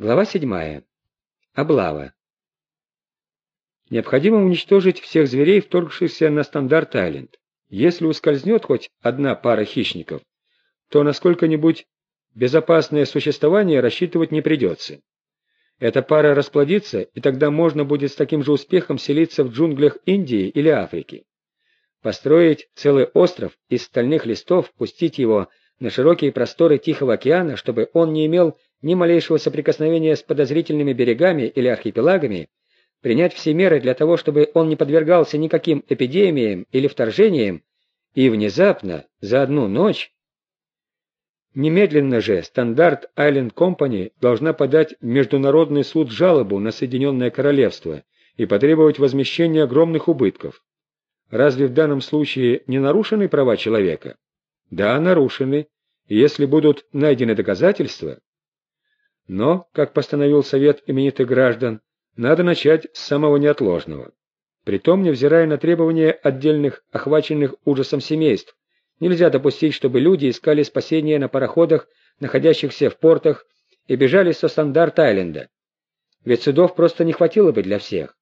Глава 7. Облава. Необходимо уничтожить всех зверей, вторгшихся на стандарт-айленд. Если ускользнет хоть одна пара хищников, то на сколько-нибудь безопасное существование рассчитывать не придется. Эта пара расплодится, и тогда можно будет с таким же успехом селиться в джунглях Индии или Африки. Построить целый остров из стальных листов, пустить его на широкие просторы Тихого океана, чтобы он не имел ни малейшего соприкосновения с подозрительными берегами или архипелагами, принять все меры для того, чтобы он не подвергался никаким эпидемиям или вторжениям, и внезапно, за одну ночь... Немедленно же Стандарт Айленд Компани должна подать Международный суд жалобу на Соединенное Королевство и потребовать возмещения огромных убытков. Разве в данном случае не нарушены права человека? Да, нарушены, и если будут найдены доказательства, но, как постановил Совет именитых граждан, надо начать с самого неотложного. Притом, невзирая на требования отдельных охваченных ужасом семейств, нельзя допустить, чтобы люди искали спасения на пароходах, находящихся в портах, и бежали со Стандарт-Айленда. Ведь судов просто не хватило бы для всех.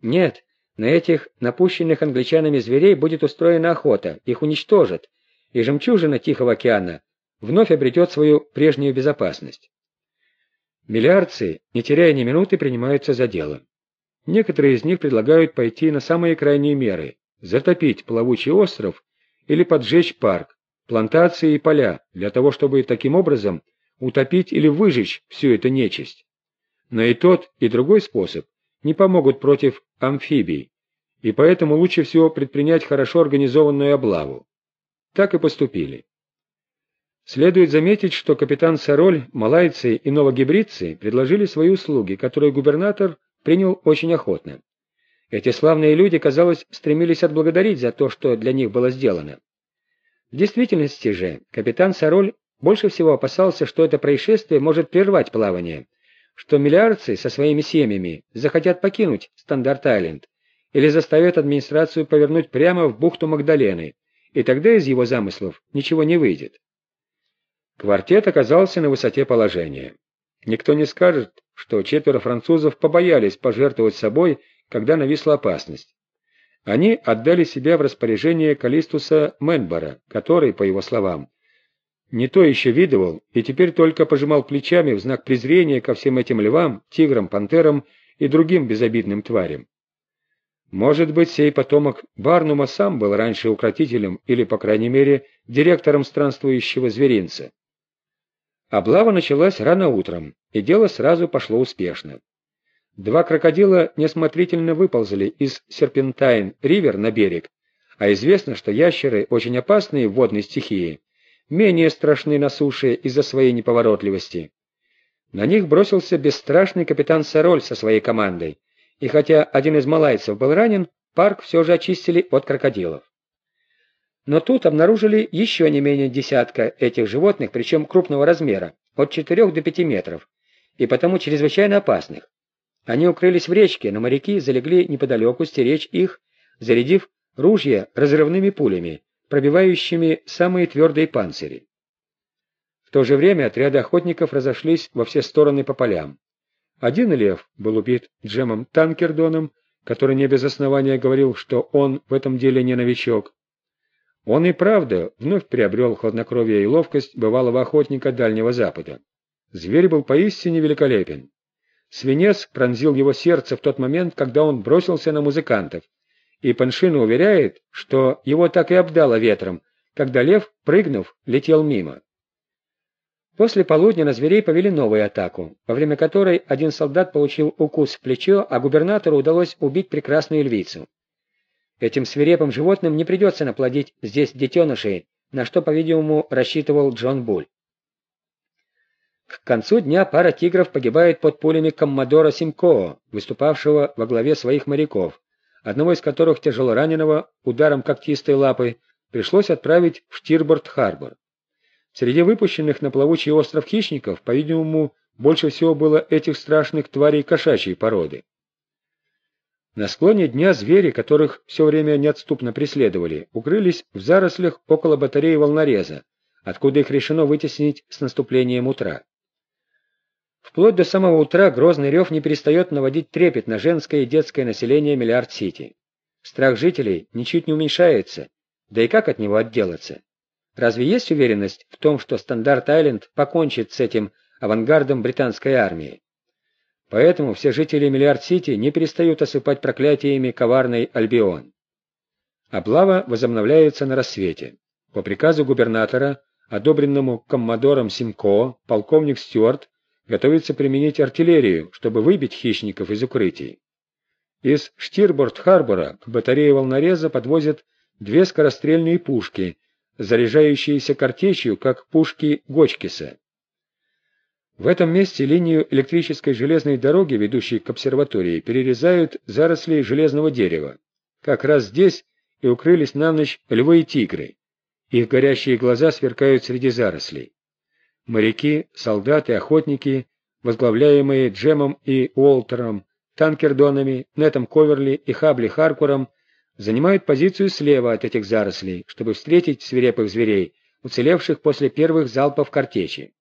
Нет, на этих напущенных англичанами зверей будет устроена охота, их уничтожат, и жемчужина Тихого океана вновь обретет свою прежнюю безопасность. Миллиардцы, не теряя ни минуты, принимаются за дело. Некоторые из них предлагают пойти на самые крайние меры – затопить плавучий остров или поджечь парк, плантации и поля, для того, чтобы таким образом утопить или выжечь всю эту нечисть. Но и тот, и другой способ не помогут против амфибий, и поэтому лучше всего предпринять хорошо организованную облаву. Так и поступили. Следует заметить, что капитан Сароль, малайцы и новогибридцы предложили свои услуги, которые губернатор принял очень охотно. Эти славные люди, казалось, стремились отблагодарить за то, что для них было сделано. В действительности же, капитан Сароль больше всего опасался, что это происшествие может прервать плавание, что миллиардцы со своими семьями захотят покинуть Стандарт-Айленд или заставят администрацию повернуть прямо в бухту Магдалены, и тогда из его замыслов ничего не выйдет. Квартет оказался на высоте положения. Никто не скажет, что четверо французов побоялись пожертвовать собой, когда нависла опасность. Они отдали себя в распоряжение Калистуса Менбора, который, по его словам, не то еще видывал и теперь только пожимал плечами в знак презрения ко всем этим львам, тиграм, пантерам и другим безобидным тварям. Может быть, сей потомок Барнума сам был раньше укротителем или, по крайней мере, директором странствующего зверинца. Облава началась рано утром, и дело сразу пошло успешно. Два крокодила несмотрительно выползли из Серпентайн-Ривер на берег, а известно, что ящеры очень опасные в водной стихии, менее страшны на суше из-за своей неповоротливости. На них бросился бесстрашный капитан Сароль со своей командой, и хотя один из малайцев был ранен, парк все же очистили от крокодилов. Но тут обнаружили еще не менее десятка этих животных, причем крупного размера, от 4 до 5 метров, и потому чрезвычайно опасных. Они укрылись в речке, но моряки залегли неподалеку стеречь их, зарядив ружья разрывными пулями, пробивающими самые твердые панцири. В то же время отряды охотников разошлись во все стороны по полям. Один лев был убит Джемом Танкердоном, который не без основания говорил, что он в этом деле не новичок. Он и правда вновь приобрел хладнокровие и ловкость бывалого охотника Дальнего Запада. Зверь был поистине великолепен. Свинец пронзил его сердце в тот момент, когда он бросился на музыкантов, и Паншина уверяет, что его так и обдало ветром, когда лев, прыгнув, летел мимо. После полудня на зверей повели новую атаку, во время которой один солдат получил укус в плечо, а губернатору удалось убить прекрасную львицу. Этим свирепым животным не придется наплодить здесь детенышей, на что, по-видимому, рассчитывал Джон Буль. К концу дня пара тигров погибает под пулями коммодора Симкоо, выступавшего во главе своих моряков, одного из которых тяжелораненого ударом когтистой лапы пришлось отправить в Штирборд-Харбор. Среди выпущенных на плавучий остров хищников, по-видимому, больше всего было этих страшных тварей кошачьей породы. На склоне дня звери, которых все время неотступно преследовали, укрылись в зарослях около батареи волнореза, откуда их решено вытеснить с наступлением утра. Вплоть до самого утра грозный рев не перестает наводить трепет на женское и детское население Миллиард-Сити. Страх жителей ничуть не уменьшается, да и как от него отделаться? Разве есть уверенность в том, что Стандарт-Айленд покончит с этим авангардом британской армии? Поэтому все жители Миллиард-Сити не перестают осыпать проклятиями коварный Альбион. Облава возобновляется на рассвете. По приказу губернатора, одобренному коммодором Симко, полковник Стюарт готовится применить артиллерию, чтобы выбить хищников из укрытий. Из Штирборд-Харбора к батарее волнореза подвозят две скорострельные пушки, заряжающиеся картечью, как пушки Гочкиса. В этом месте линию электрической железной дороги, ведущей к обсерватории, перерезают заросли железного дерева. Как раз здесь и укрылись на ночь львы и тигры. Их горящие глаза сверкают среди зарослей. Моряки, солдаты, охотники, возглавляемые Джемом и Уолтером, Танкердонами, Нетом Коверли и Хабли Харкуром, занимают позицию слева от этих зарослей, чтобы встретить свирепых зверей, уцелевших после первых залпов картечи.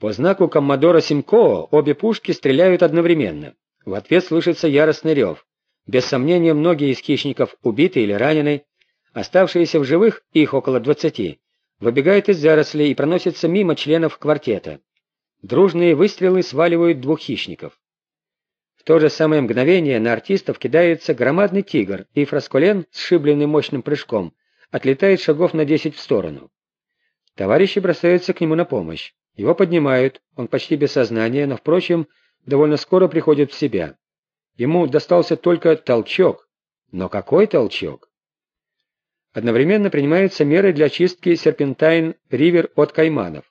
По знаку коммодора Симкоо обе пушки стреляют одновременно. В ответ слышится яростный рев. Без сомнения, многие из хищников убиты или ранены. Оставшиеся в живых, их около двадцати, выбегают из зарослей и проносятся мимо членов квартета. Дружные выстрелы сваливают двух хищников. В то же самое мгновение на артистов кидается громадный тигр, и Фрасколен, сшибленный мощным прыжком, отлетает шагов на десять в сторону. Товарищи бросаются к нему на помощь. Его поднимают, он почти без сознания, но, впрочем, довольно скоро приходит в себя. Ему достался только толчок. Но какой толчок? Одновременно принимаются меры для очистки серпентайн-ривер от кайманов.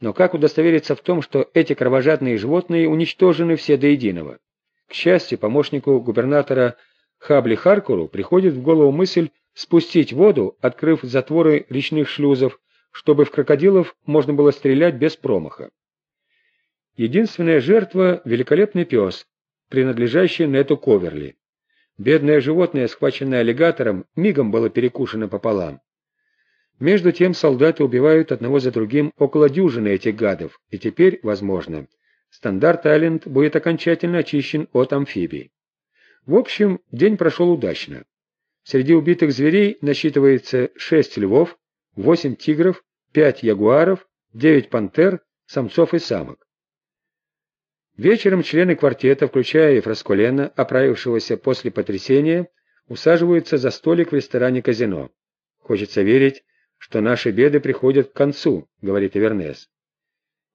Но как удостовериться в том, что эти кровожадные животные уничтожены все до единого? К счастью, помощнику губернатора Хабли Харкуру приходит в голову мысль спустить воду, открыв затворы речных шлюзов, чтобы в крокодилов можно было стрелять без промаха. Единственная жертва — великолепный пес, принадлежащий Нету Коверли. Бедное животное, схваченное аллигатором, мигом было перекушено пополам. Между тем солдаты убивают одного за другим около дюжины этих гадов, и теперь, возможно, Стандарт-Айленд будет окончательно очищен от амфибий. В общем, день прошел удачно. Среди убитых зверей насчитывается шесть львов, восемь тигров, пять ягуаров, девять пантер, самцов и самок. Вечером члены квартета, включая и оправившегося после потрясения, усаживаются за столик в ресторане казино. «Хочется верить, что наши беды приходят к концу», — говорит Эвернес.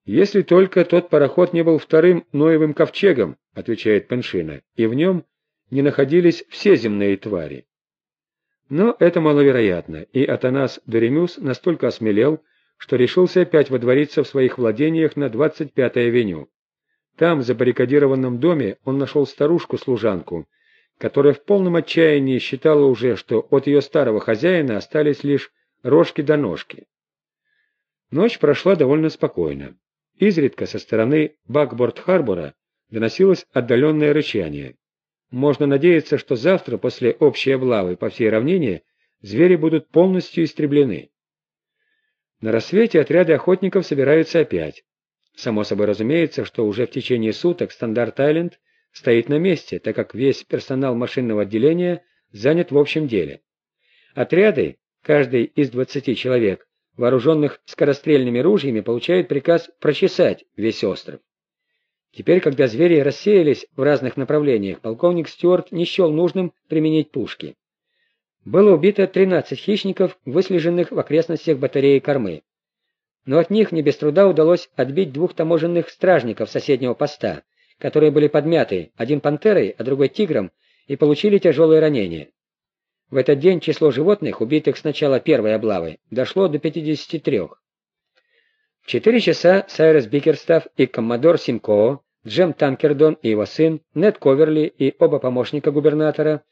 «Если только тот пароход не был вторым Ноевым ковчегом», — отвечает Пеншина, «и в нем не находились все земные твари». Но это маловероятно, и Атанас Доремюс настолько осмелел, что решился опять водвориться в своих владениях на 25-й авеню. Там, в забаррикадированном доме, он нашел старушку-служанку, которая в полном отчаянии считала уже, что от ее старого хозяина остались лишь рожки до ножки. Ночь прошла довольно спокойно. Изредка со стороны Бакборд-Харбора доносилось отдаленное рычание. Можно надеяться, что завтра, после общей облавы по всей равнине, звери будут полностью истреблены. На рассвете отряды охотников собираются опять. Само собой разумеется, что уже в течение суток Стандарт-Айленд стоит на месте, так как весь персонал машинного отделения занят в общем деле. Отряды, каждый из 20 человек, вооруженных скорострельными ружьями, получают приказ прочесать весь остров. Теперь, когда звери рассеялись в разных направлениях, полковник Стюарт не счел нужным применить пушки. Было убито 13 хищников, выслеженных в окрестностях батареи кормы но от них не без труда удалось отбить двух таможенных стражников соседнего поста, которые были подмяты, один пантерой, а другой тигром, и получили тяжелые ранения. В этот день число животных, убитых с начала первой облавы, дошло до 53. В 4 часа Сайрес Бикерстав и коммодор Симкоо, Джем Танкердон и его сын, Нед Коверли и оба помощника губернатора,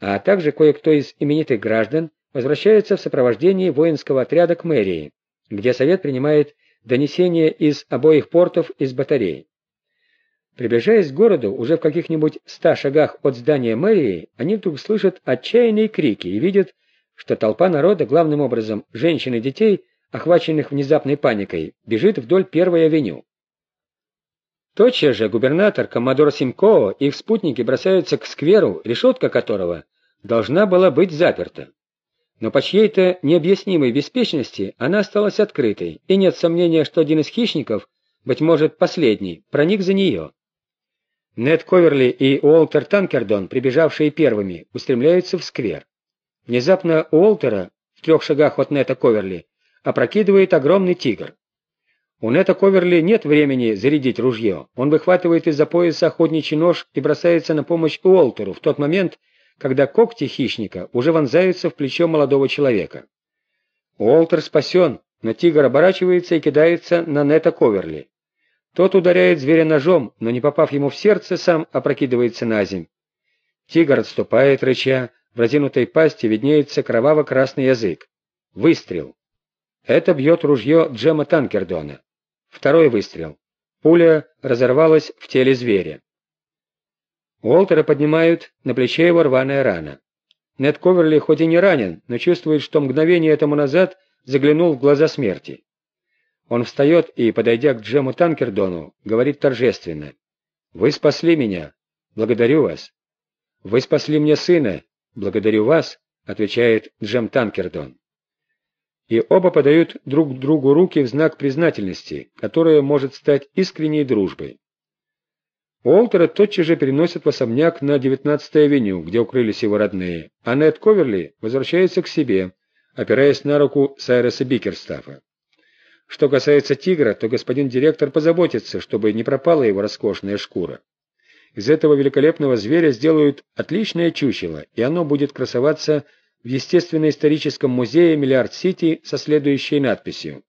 а также кое-кто из именитых граждан, возвращаются в сопровождении воинского отряда к мэрии, где Совет принимает донесения из обоих портов из батарей. Приближаясь к городу, уже в каких-нибудь ста шагах от здания мэрии, они вдруг слышат отчаянные крики и видят, что толпа народа, главным образом женщин и детей, охваченных внезапной паникой, бежит вдоль первой авеню. Тотчас же губернатор, коммодор Симкоо и их спутники бросаются к скверу, решетка которого должна была быть заперта. Но по чьей-то необъяснимой беспечности она осталась открытой, и нет сомнения, что один из хищников, быть может последний, проник за нее. Нед Коверли и Уолтер Танкердон, прибежавшие первыми, устремляются в сквер. Внезапно Уолтера, в трех шагах от Нета Коверли, опрокидывает огромный тигр. У Нета Коверли нет времени зарядить ружье. Он выхватывает из-за пояса охотничий нож и бросается на помощь Уолтеру в тот момент, когда когти хищника уже вонзаются в плечо молодого человека. Уолтер спасен, но тигр оборачивается и кидается на Нета Коверли. Тот ударяет зверя ножом, но не попав ему в сердце, сам опрокидывается на земь. Тигр отступает, рыча, в разинутой пасти виднеется кроваво-красный язык. Выстрел. Это бьет ружье Джема Танкердона. Второй выстрел. Пуля разорвалась в теле зверя. Уолтера поднимают, на плече его рваная рана. Нед Коверли хоть и не ранен, но чувствует, что мгновение этому назад заглянул в глаза смерти. Он встает и, подойдя к Джему Танкердону, говорит торжественно. «Вы спасли меня. Благодарю вас». «Вы спасли мне сына. Благодарю вас», — отвечает Джем Танкердон. И оба подают друг другу руки в знак признательности, которая может стать искренней дружбой. Уолтера тотчас же переносят в особняк на 19-й авеню, где укрылись его родные, а Нед Коверли возвращается к себе, опираясь на руку Сайреса Бикерстафа. Что касается тигра, то господин директор позаботится, чтобы не пропала его роскошная шкура. Из этого великолепного зверя сделают отличное чучело, и оно будет красоваться в Естественно-историческом музее Миллиард-Сити со следующей надписью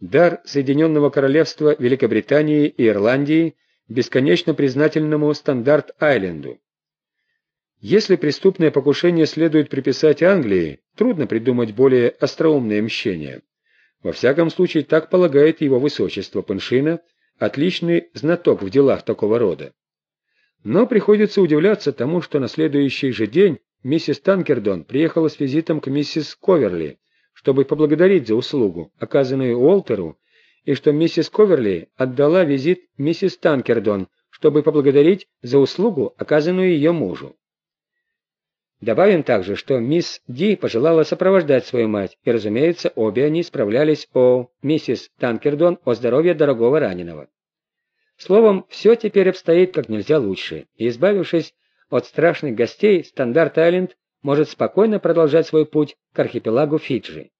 «Дар Соединенного Королевства Великобритании и Ирландии – бесконечно признательному Стандарт-Айленду. Если преступное покушение следует приписать Англии, трудно придумать более остроумное мщение. Во всяком случае, так полагает его высочество Паншина, отличный знаток в делах такого рода. Но приходится удивляться тому, что на следующий же день миссис Танкердон приехала с визитом к миссис Коверли, чтобы поблагодарить за услугу, оказанную Уолтеру и что миссис Коверли отдала визит миссис Танкердон, чтобы поблагодарить за услугу, оказанную ее мужу. Добавим также, что мисс Ди пожелала сопровождать свою мать, и, разумеется, обе они справлялись о миссис Танкердон о здоровье дорогого раненого. Словом, все теперь обстоит как нельзя лучше, и, избавившись от страшных гостей, Стандарт-Айленд может спокойно продолжать свой путь к архипелагу Фиджи.